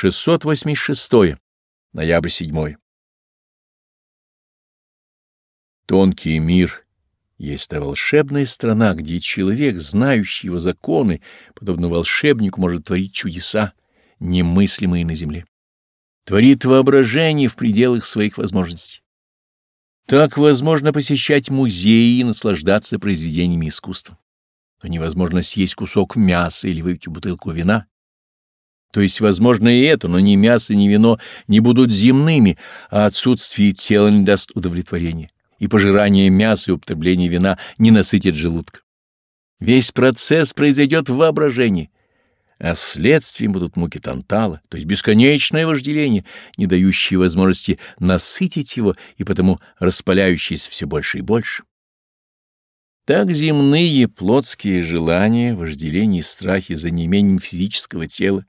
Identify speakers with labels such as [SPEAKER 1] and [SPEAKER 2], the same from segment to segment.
[SPEAKER 1] 686. Ноябрь 7. Тонкий мир есть та волшебная страна, где человек, знающий его законы, подобно волшебнику, может творить чудеса, немыслимые на земле. Творит воображение в пределах своих возможностей. Так возможно посещать музеи и наслаждаться произведениями искусства. Но невозможно съесть кусок мяса или выпить бутылку вина. То есть возможно и это, но ни мясо, ни вино не будут земными, а отсутствие тела не даст удовлетворения, и пожирание мяса и употребление вина не насытит желудка. Весь процесс произойдет в воображении, а следствием будут муки Тантала, то есть бесконечное вожделение, не дающее возможности насытить его и потому распаляющееся все больше и больше. Так земные плотские желания, вожделения и страхи за неимением физического тела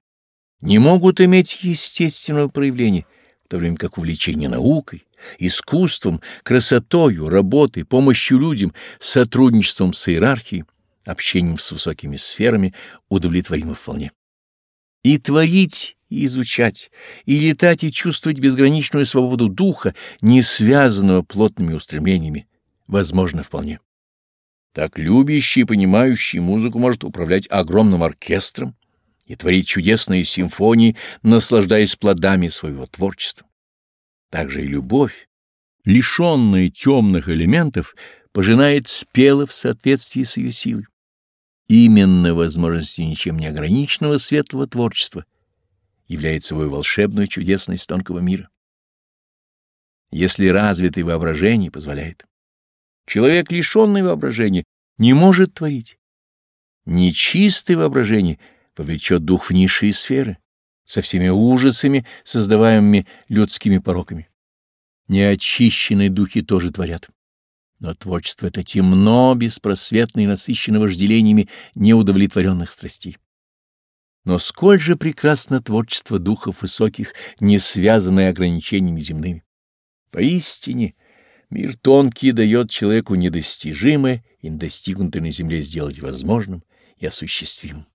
[SPEAKER 1] не могут иметь естественного проявления, в то время как увлечение наукой, искусством, красотою, работой, помощью людям, сотрудничеством с иерархией, общением с высокими сферами удовлетворимо вполне. И творить, и изучать, и летать, и чувствовать безграничную свободу духа, не связанного плотными устремлениями, возможно вполне. Так любящий и понимающий музыку может управлять огромным оркестром, и творить чудесные симфонии, наслаждаясь плодами своего творчества. Также и любовь, лишенная темных элементов, пожинает спело в соответствии с ее силой. Именно возможностью ничем не ограниченного светлого творчества является собой волшебную чудесность тонкого мира. Если развитое воображение позволяет. Человек, лишенный воображения, не может творить. Нечистое воображение — повлечет дух в низшие сферы, со всеми ужасами, создаваемыми людскими пороками. Неочищенные духи тоже творят. Но творчество — это темно, беспросветно и насыщено вожделениями неудовлетворенных страстей. Но сколь же прекрасно творчество духов высоких, не связанное ограничениями земными. Поистине, мир тонкий дает человеку недостижимое и достигнутое на земле сделать возможным и осуществимым.